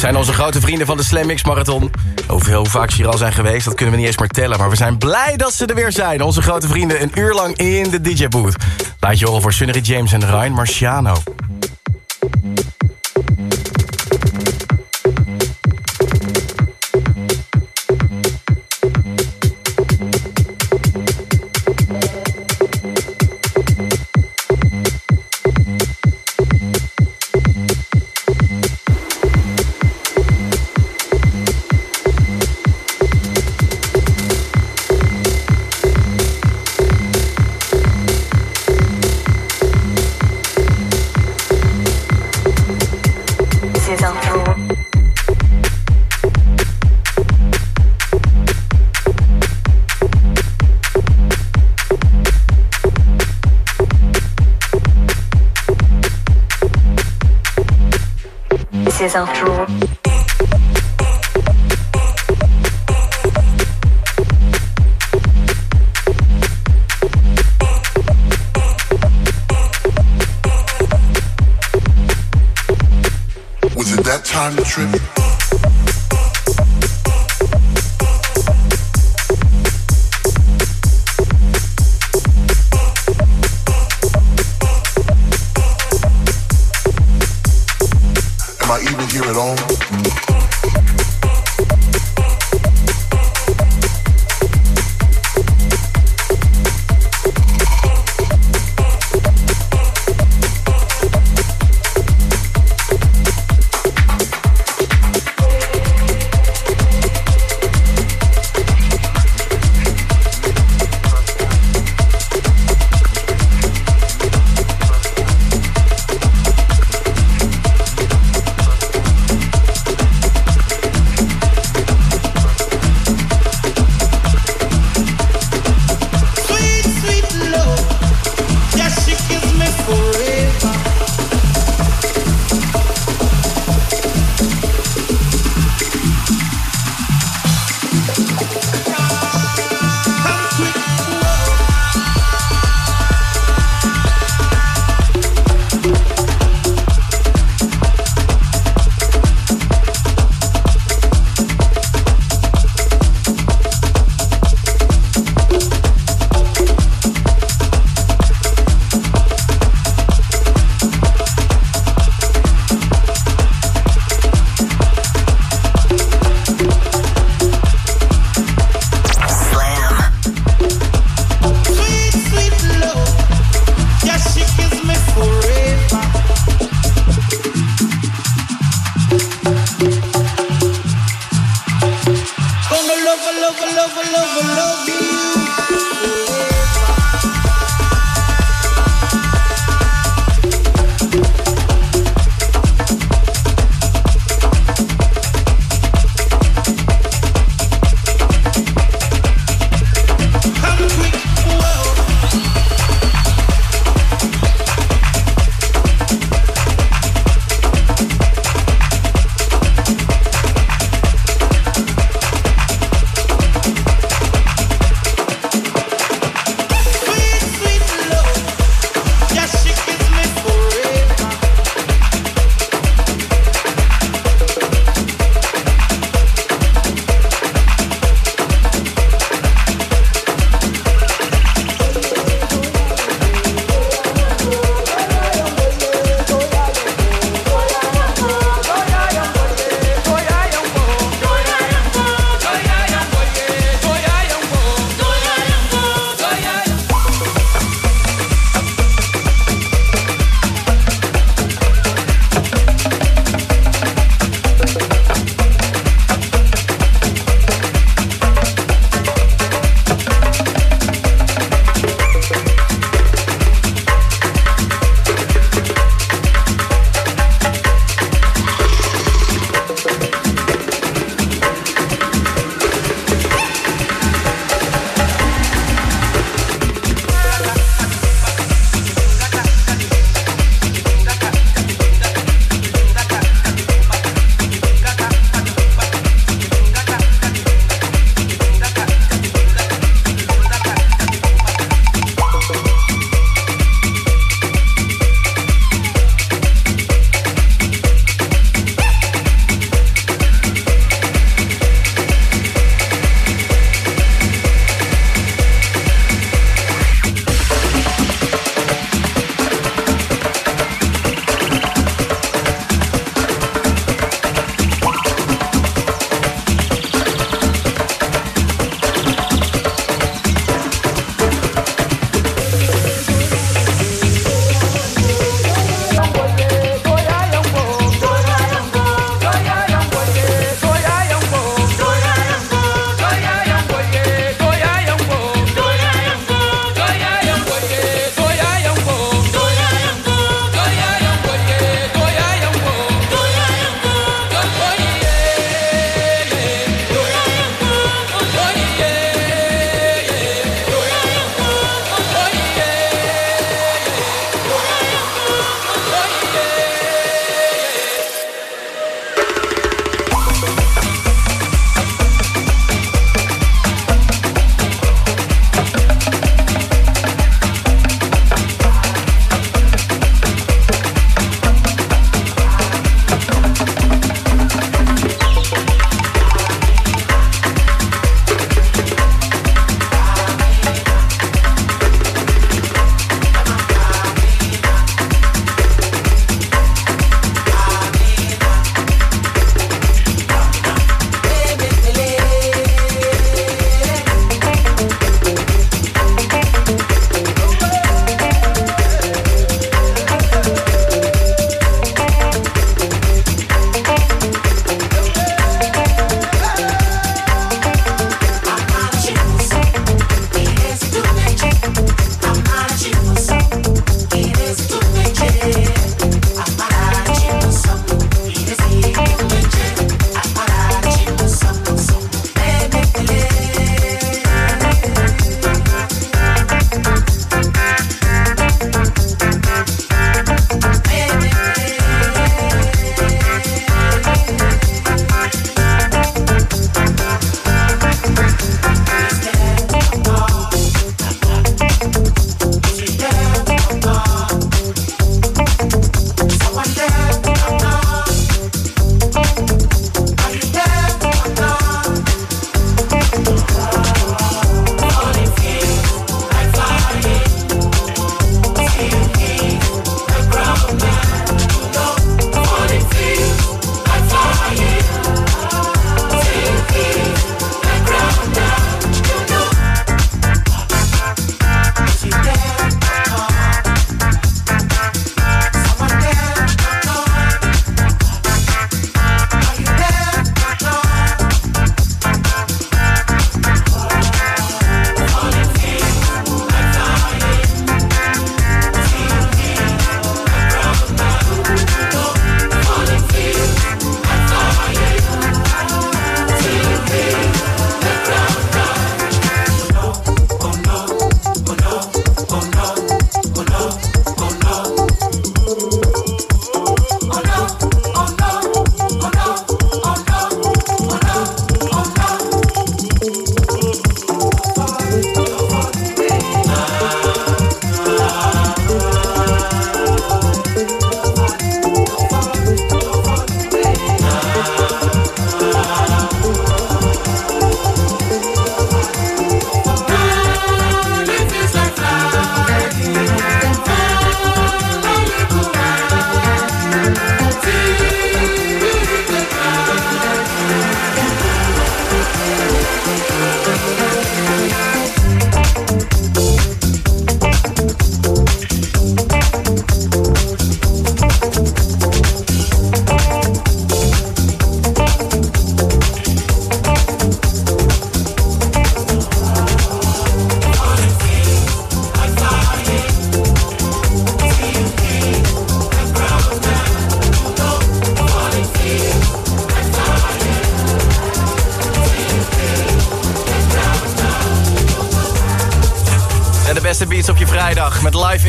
Zijn onze grote vrienden van de Slam Mix Marathon. Hoeveel hoe vaak ze hier al zijn geweest, dat kunnen we niet eens meer tellen. Maar we zijn blij dat ze er weer zijn. Onze grote vrienden een uur lang in de DJ-booth. Laat je horen voor Sunnery James en Ryan Marciano. Was it that time to trip?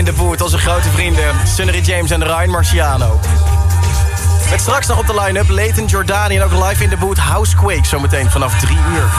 In de boot onze grote vrienden Sunnery James en Ryan Marciano. Met straks nog op de line-up Leighton Jordani en ook live in de boot Housequake zometeen vanaf 3 uur.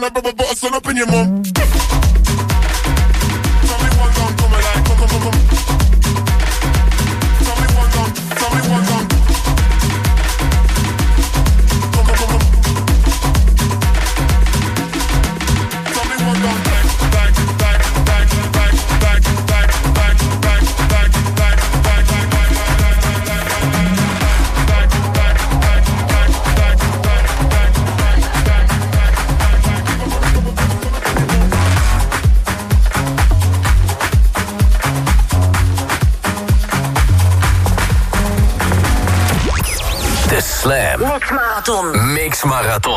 man, I rubber butter sun up in your mum. Marathon.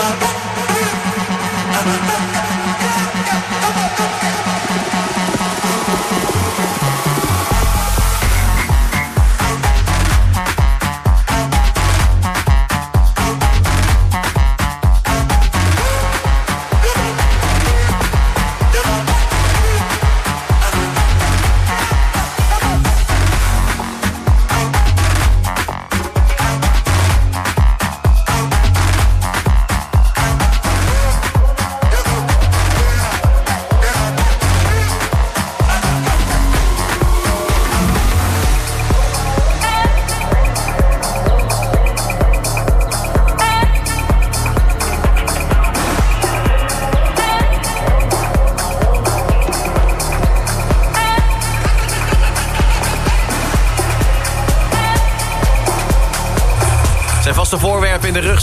Bye.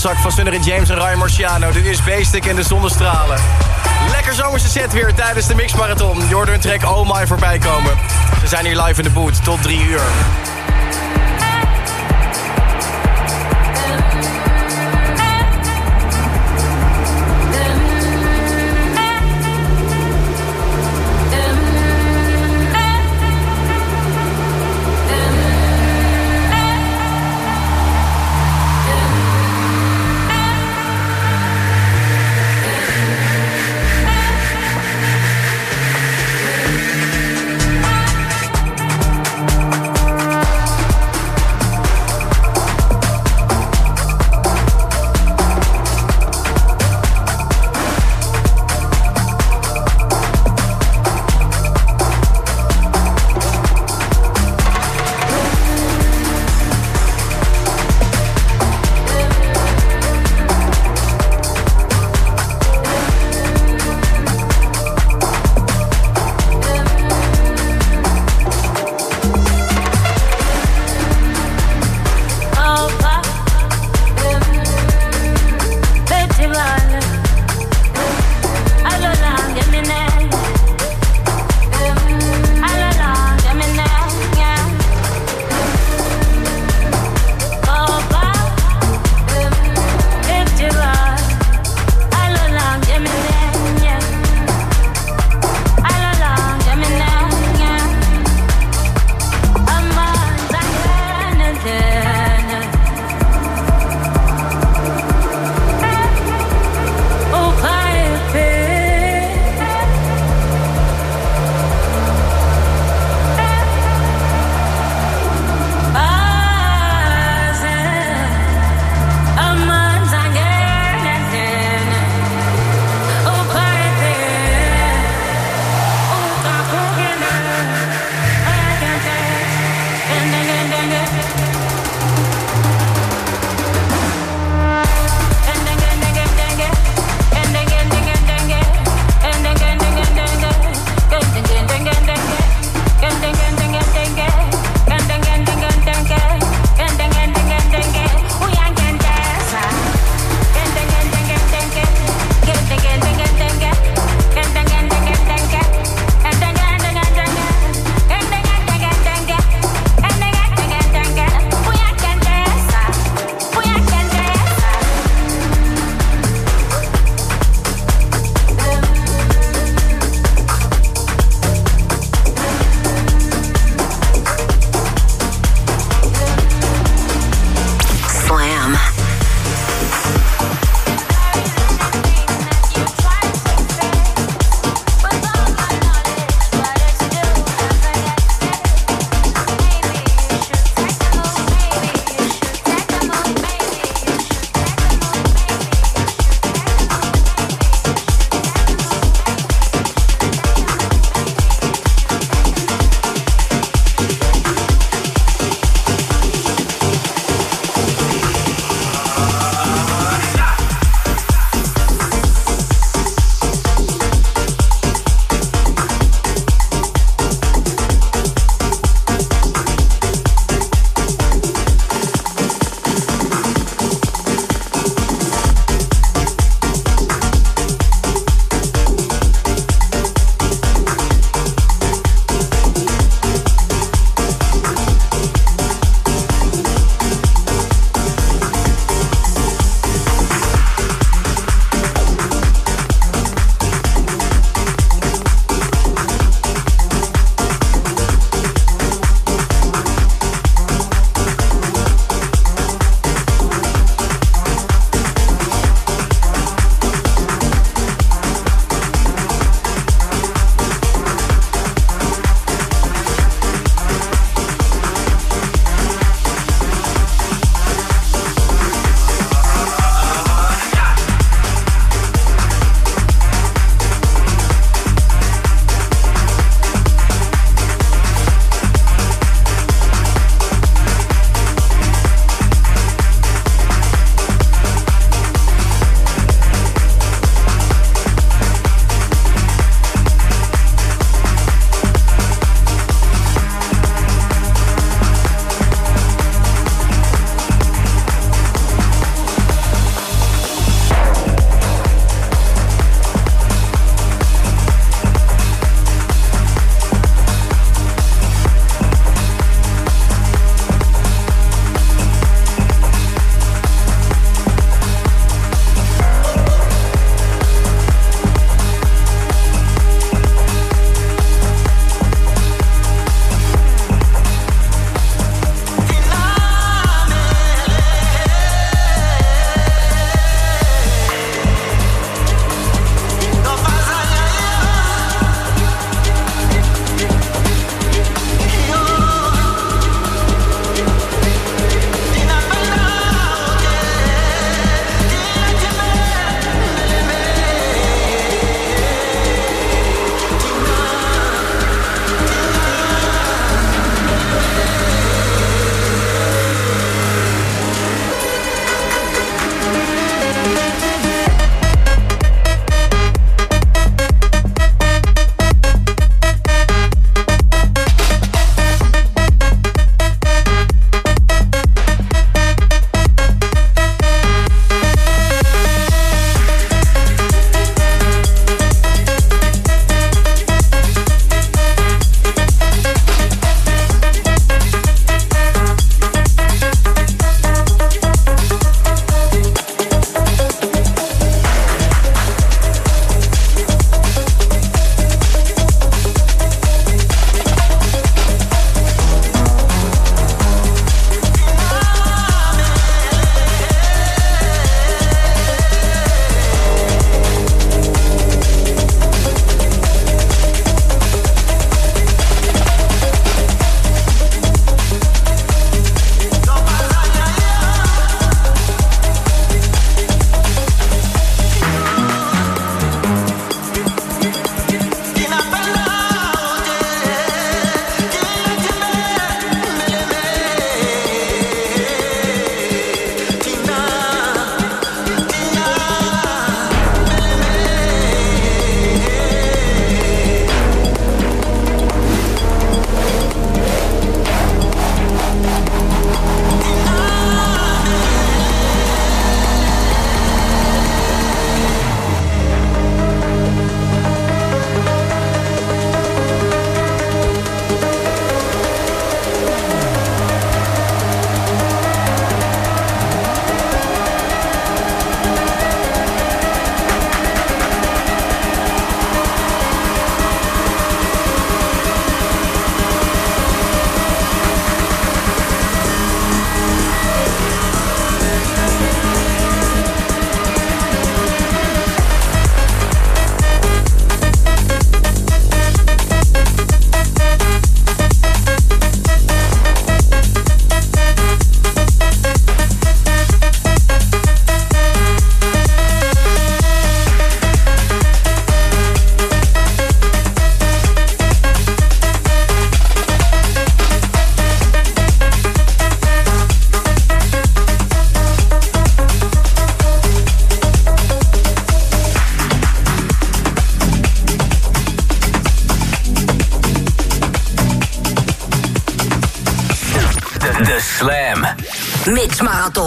rugzak van Sunner James en Ryan Marciano. Dit is Beestik en de zonnestralen. Lekker zomerse set weer tijdens de mixmarathon. Jordan trek Oh My voorbij komen. Ze zijn hier live in de boot tot 3 uur.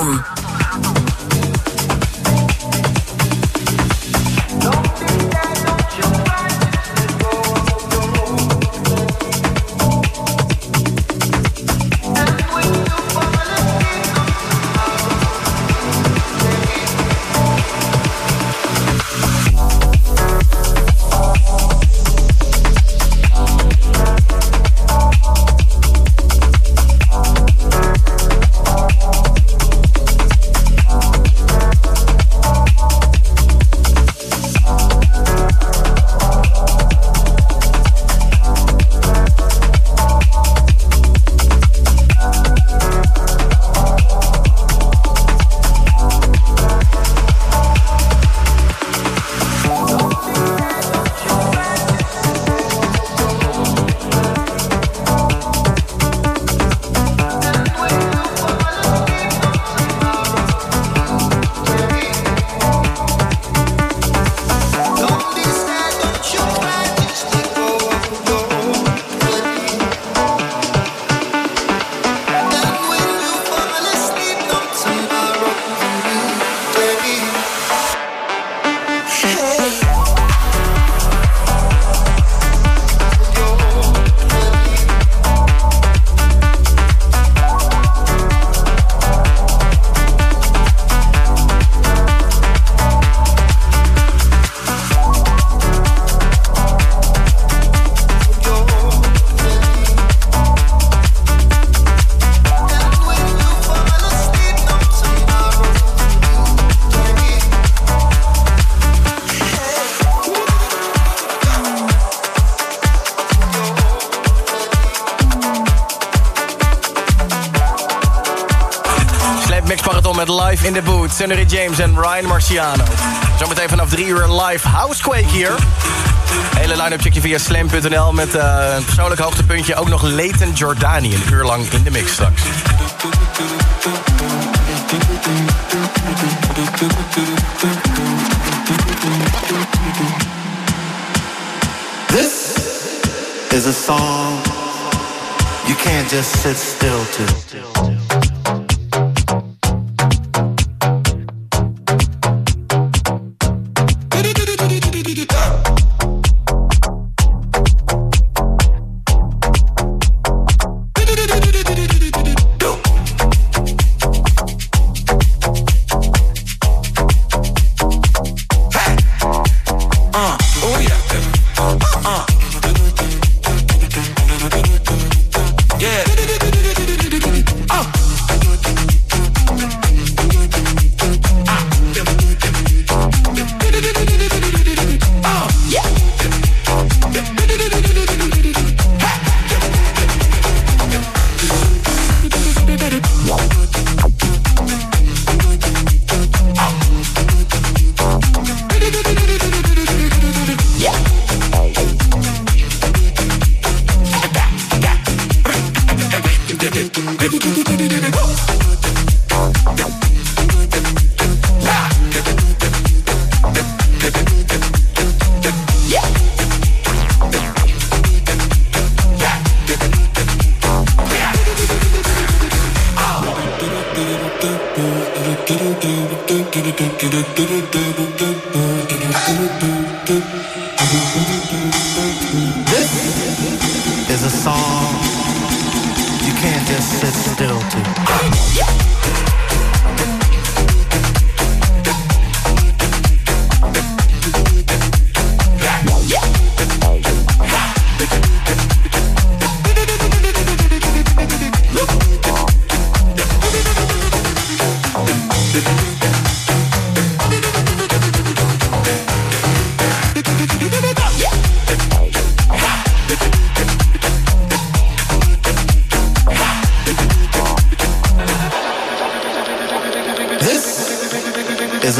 Mix Sunnery James en Ryan Marciano. Zometeen vanaf drie uur live Housequake hier. Hele line-up check je via slam.nl met eh, een persoonlijk hoogtepuntje. Ook nog Leighton Jordani, een uur lang in de mix straks. This is a song you can't just sit still to.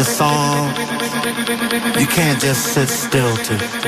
a song you can't just sit still to.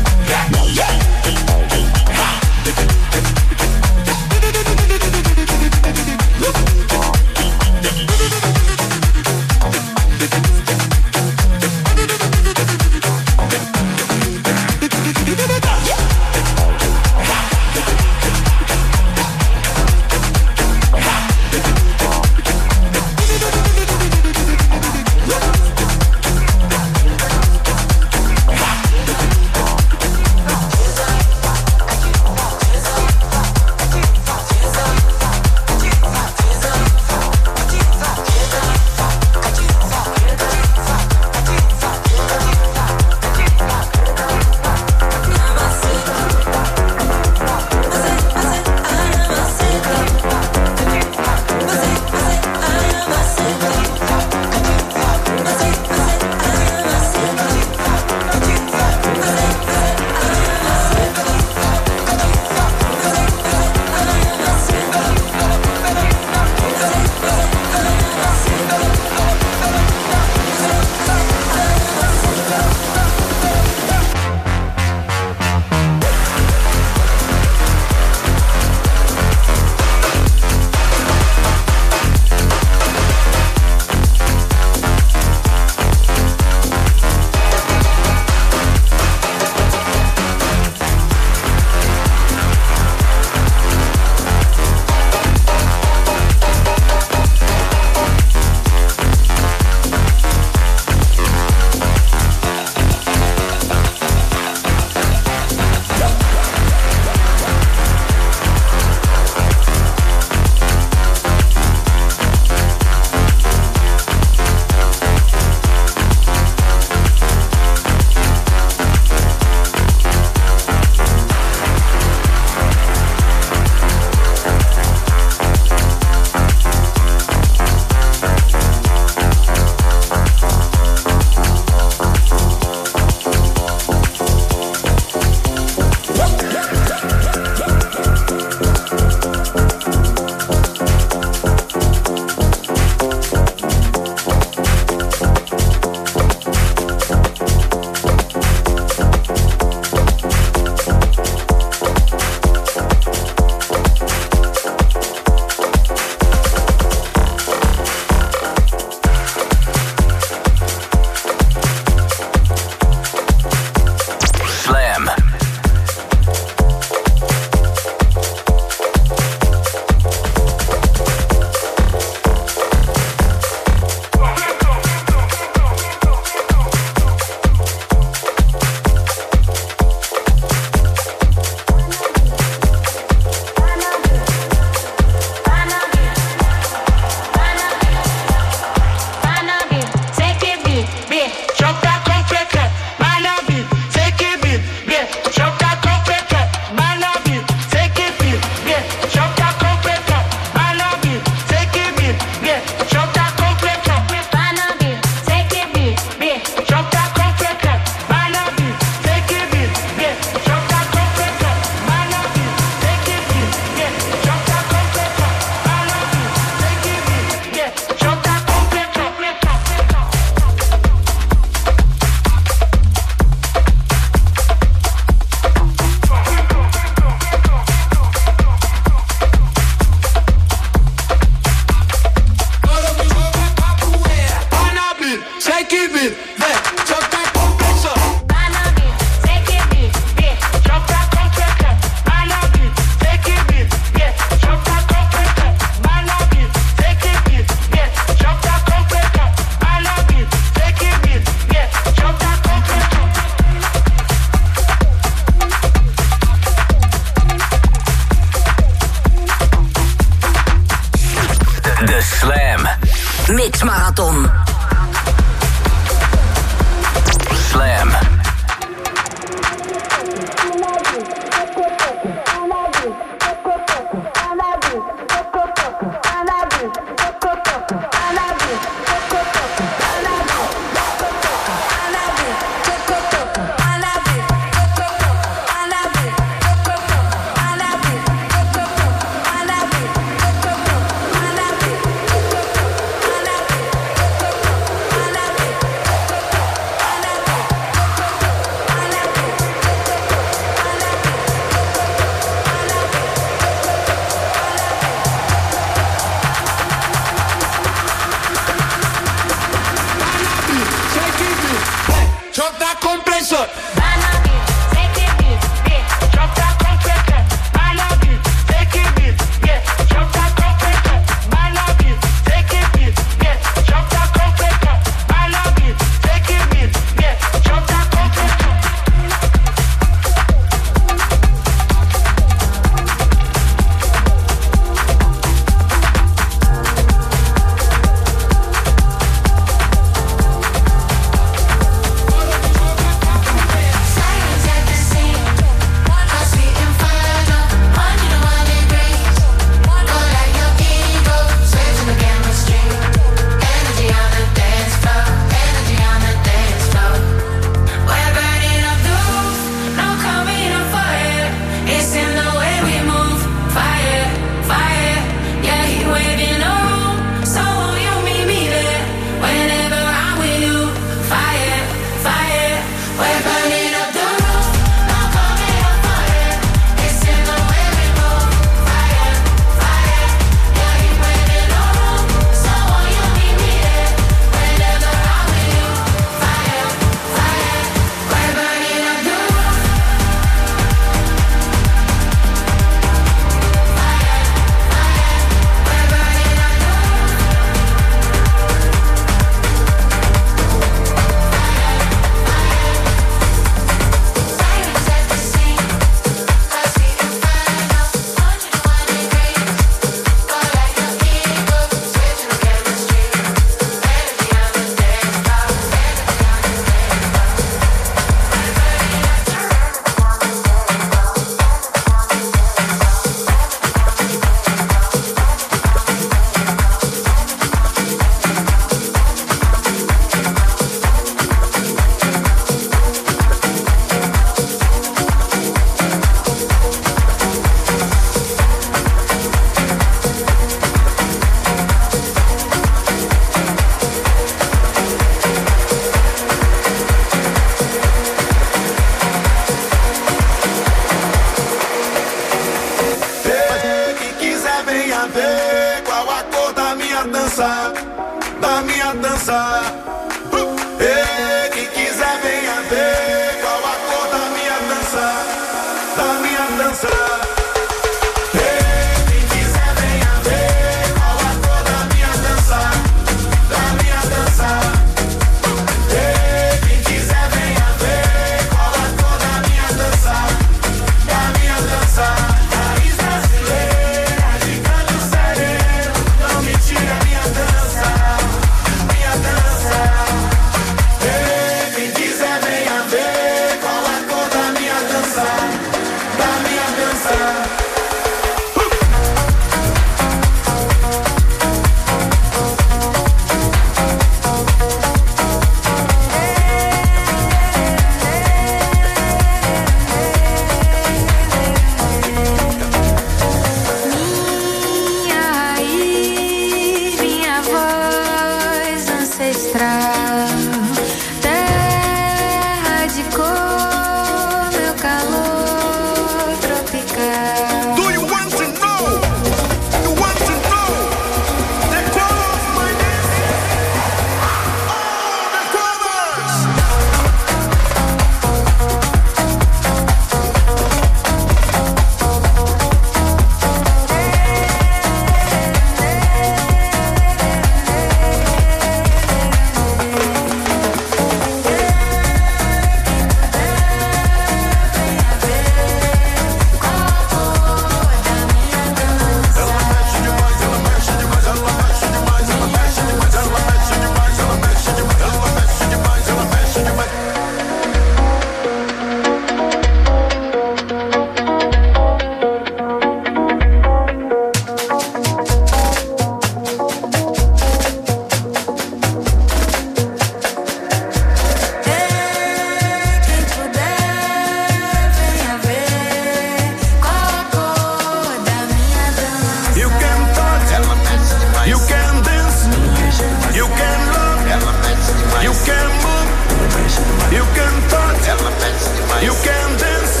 You can dance,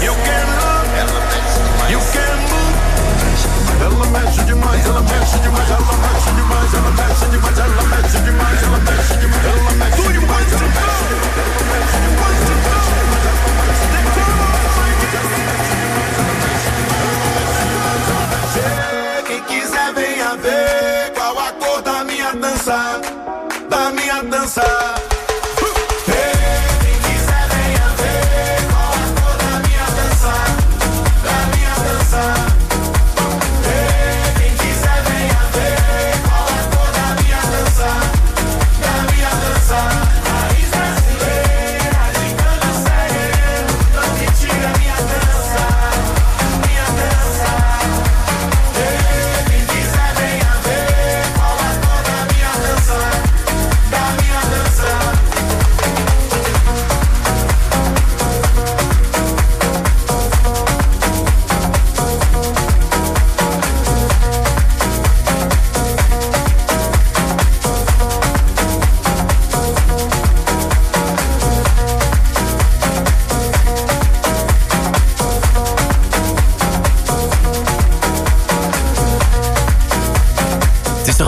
you can love, you can move. Ela mexe demais, ela mexe demais, ela mexe demais, ela mexe demais, ela mexe demais, ela mexe demais, ela mexe demais. Do Quem quiser venha ver qual a minha dança, da minha dança.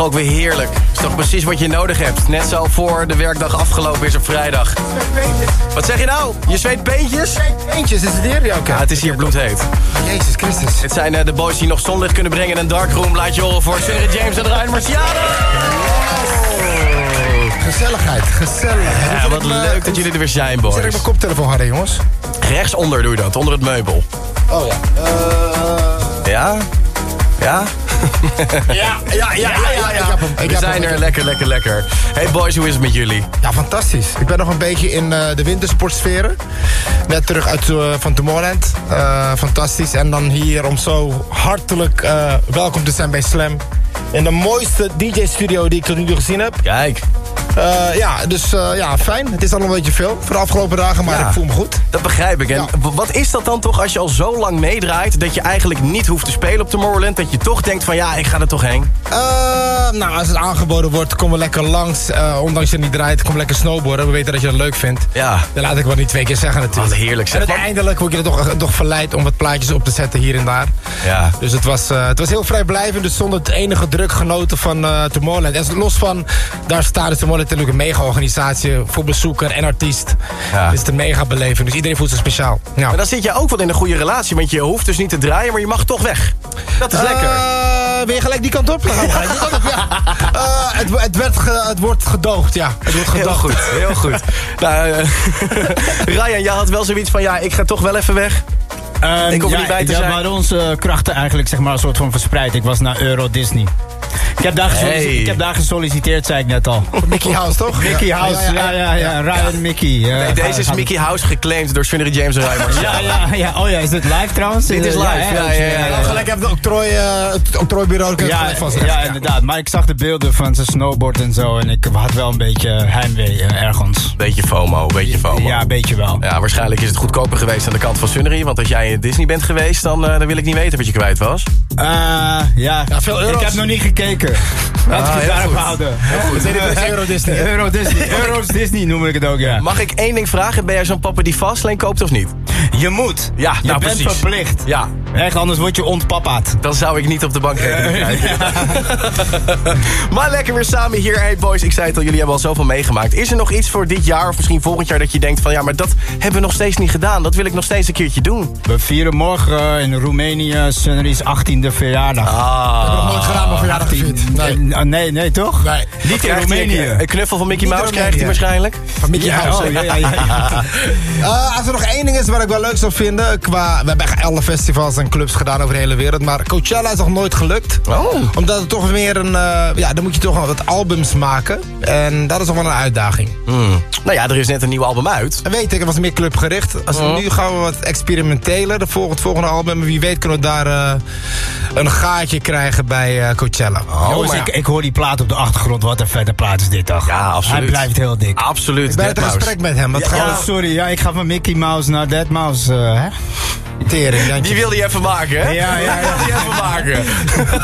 Toch ook weer heerlijk. Het is toch precies wat je nodig hebt. Net zo voor de werkdag afgelopen is op vrijdag. Wat zeg je nou? Je zweet peentjes? Eentjes, is het hier? Ja, het is hier bloedheet. Jezus Christus. Het zijn eh, de boys die nog zonlicht kunnen brengen in een darkroom. Laat je horen voor Sunny James en Ryan Marciano. Gezelligheid, gezelligheid. Ja, wat leuk dat jullie er weer zijn, Zet ik boys. mijn koptelefoon harder, jongens. Rechtsonder doe je dat, onder het meubel. Oh ja. Ja? Ja? Ja, ja, ja, ja, ja. Ik heb hem. Ik We heb zijn hem. er, lekker, lekker, lekker. Hey boys, hoe is het met jullie? Ja, fantastisch. Ik ben nog een beetje in eh, de wintersportsferen. Net terug uit eh, van Tomorrowland. Eh, fantastisch. En dan hier om zo hartelijk eh, welkom te zijn bij Slam. In de mooiste DJ-studio die ik tot nu toe gezien heb. Kijk, Eh, ja, dus eh, ja, fijn. Het is al een beetje veel voor de afgelopen dagen, maar Ja. ik voel me goed. dat begrijp ik. En Ja. wat is dat dan toch als je al zo lang meedraait... dat je eigenlijk niet hoeft te spelen op Tomorrowland... dat je toch denkt van ja, ik ga er toch heen? Eh, nou, als het aangeboden wordt, kom we lekker langs. Ondanks je niet draait, kom lekker snowboarden. We weten dat je het leuk vindt. Ja, Dan laat ik wel niet twee keer zeggen natuurlijk. wat heerlijk En zeg. uiteindelijk word je er toch, toch verleid om wat plaatjes op te zetten hier en daar. Ja. Dus het was, het was heel vrijblijvend, dus zonder het enige druk genoten van Tomorrowland. En los van, daar staat dus Tomorrowland natuurlijk een mega-organisatie voor bezoeker en artiest. Ja. Het is een mega beleving, dus iedereen voelt zich speciaal. Ja. Maar dan zit je ook wel in een goede relatie... want je hoeft dus niet te draaien, maar je mag toch weg. Dat is lekker. Eh, ben je gelijk die kant op? Dan gaan we gelijk die kant op, ja. Eh, het, het, werd ge- het wordt gedoogd, ja. Het wordt Heel gedoogd. goed, heel goed. nou, eh, Ryan, jij had wel zoiets van... ja, ik ga toch wel even weg. Ehm, Ik hoef ja, niet bij te ja, zijn. we hadden onze krachten eigenlijk zeg maar, een soort van verspreid. Ik was naar Euro Disney. Ik heb, daar Hey. ik heb daar gesolliciteerd, zei ik net al. Mickey House, toch? Mickey Ja, House, ja, ja, ja. Ryan Mickey. ja. Nee, deze is Mickey House geclaimd door Sunny James en Ryan. Ja, ja, ja. Oh ja, is dit live trouwens? Dit is live, ja, ja, ja, ja. Gelijk heb het octrooi, eh, het octrooibureau. Ja, ja, inderdaad. Maar ik zag de beelden van zijn snowboard en zo. En ik had wel een beetje heimwee eh, ergens. Beetje FOMO, beetje FOMO. Ja, een beetje wel. Ja, waarschijnlijk is het goedkoper geweest aan de kant van Sunnery. Want als jij in Disney bent geweest, dan, eh, dan wil ik niet weten wat je kwijt was. Eh, ja. Ja, veel euro's. Ik heb nog niet gekeken. Laat ik Ah, het heel daarop houden. Het Euro Disney. Euro Disney. Euro's Disney noem ik het ook, ja. Mag ik één ding vragen? Ben jij zo'n papa die Fastlane koopt of niet? Je moet. Ja, je nou, bent precies. verplicht. Ja, Echt, anders word je ontpapaat. dan zou ik niet op de bankrekening kijken. maar lekker weer samen hier. Hey boys, ik zei het al, jullie hebben al zoveel meegemaakt. Is er nog iets voor dit jaar of misschien volgend jaar dat je denkt van... ja, maar dat hebben we nog steeds niet gedaan. Dat wil ik nog steeds een keertje doen. We vieren morgen in Roemenië Sunry's 18e verjaardag. Ah. Ik heb nog nooit gedaan, maar verjaardag Nee. Eh, nee, nee, toch? Nee. Niet in Roemenië. Een, knuffel van Mickey Mouse krijgt hij waarschijnlijk. Van Mickey Ja, House. oh, ja, ja, ja. Eh, als er nog één ding is wat ik wel leuk zou vinden... Qua, we hebben echt alle festivals en clubs gedaan over de hele wereld... maar Coachella is nog nooit gelukt. Oh. Omdat het toch meer een... eh, ja, dan moet je toch wel wat albums maken. En dat is nog wel een uitdaging. Hmm. Nou ja, er is net een nieuw album uit. En weet ik, het was meer clubgericht. Als we, Oh. Nu gaan we wat experimenteler. De volgende, het volgende album. Wie weet kunnen we daar eh, een gaatje krijgen bij eh, Jongens, maar ik, ik hoor die plaat op de achtergrond. Wat een vette plaat is dit toch? Ja, absoluut. Hij blijft heel dik. Absoluut. Ik ben het in Deadmau5. gesprek met hem. Wat Ja, oh, sorry, ja, ik ga van Mickey Mouse naar Dead Mouse. eh, hè? Jantje. Die wilde je even maken, hè? Ja, ja, ja. Die wilde je even maken.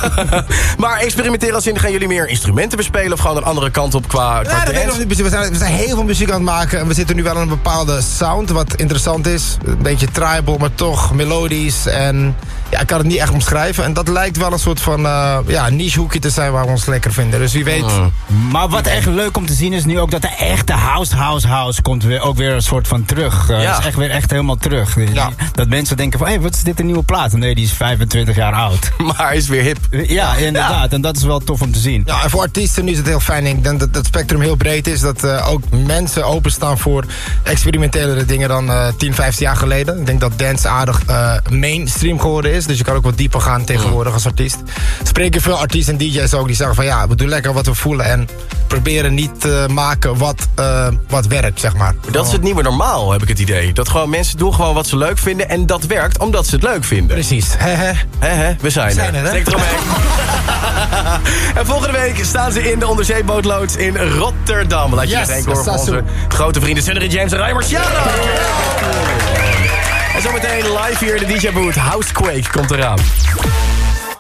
maar experimenteren als in, gaan jullie meer instrumenten bespelen... of gewoon een andere kant op qua, qua Ja, dat weet ik nog niet. We zijn, we zijn heel veel muziek aan het maken. En we zitten nu wel in een bepaalde sound. Wat interessant is. Een beetje tribal, maar toch melodisch. En Ja, ik kan het niet echt omschrijven. En dat lijkt wel een soort van eh, ja, niche hoekje te zijn waar we ons lekker vinden. Dus wie weet... Maar wat echt leuk om te zien is nu ook dat de echte house, house, house komt weer, ook weer een soort van terug. Eh, Ja. is echt weer echt helemaal terug. Ja. Dat mensen denken van, hé, wat is dit een nieuwe plaat? Nee, die is 25 jaar oud. Maar hij is weer hip. Ja, inderdaad. En dat is wel tof om te zien. Ja, en voor artiesten nu is het heel fijn. Ik denk dat het spectrum heel breed is. Dat eh, ook mensen openstaan voor experimentelere dingen dan eh 10, 15 jaar geleden. Ik denk dat dance aardig eh, mainstream geworden is. Dus je kan ook wat dieper gaan tegenwoordig als artiest. Spreken veel artiesten en DJ's ook die zeggen van ja, we doen lekker wat we voelen. En proberen niet te maken wat, eh, wat werkt, zeg maar. Dat is het nieuwe normaal, heb ik het idee. Dat gewoon mensen doen gewoon wat ze leuk vinden. En dat werkt omdat ze het leuk vinden. Precies. Hehe. Hè, hè, we zijn, zijn er, eromheen. en volgende week staan ze in de onderzeebootloods in Rotterdam. Laat je Yes, eens horen van onze grote vrienden Sunnery James en Rijmer Sjara. En zometeen live hier in de DJ-boot. Housequake komt eraan.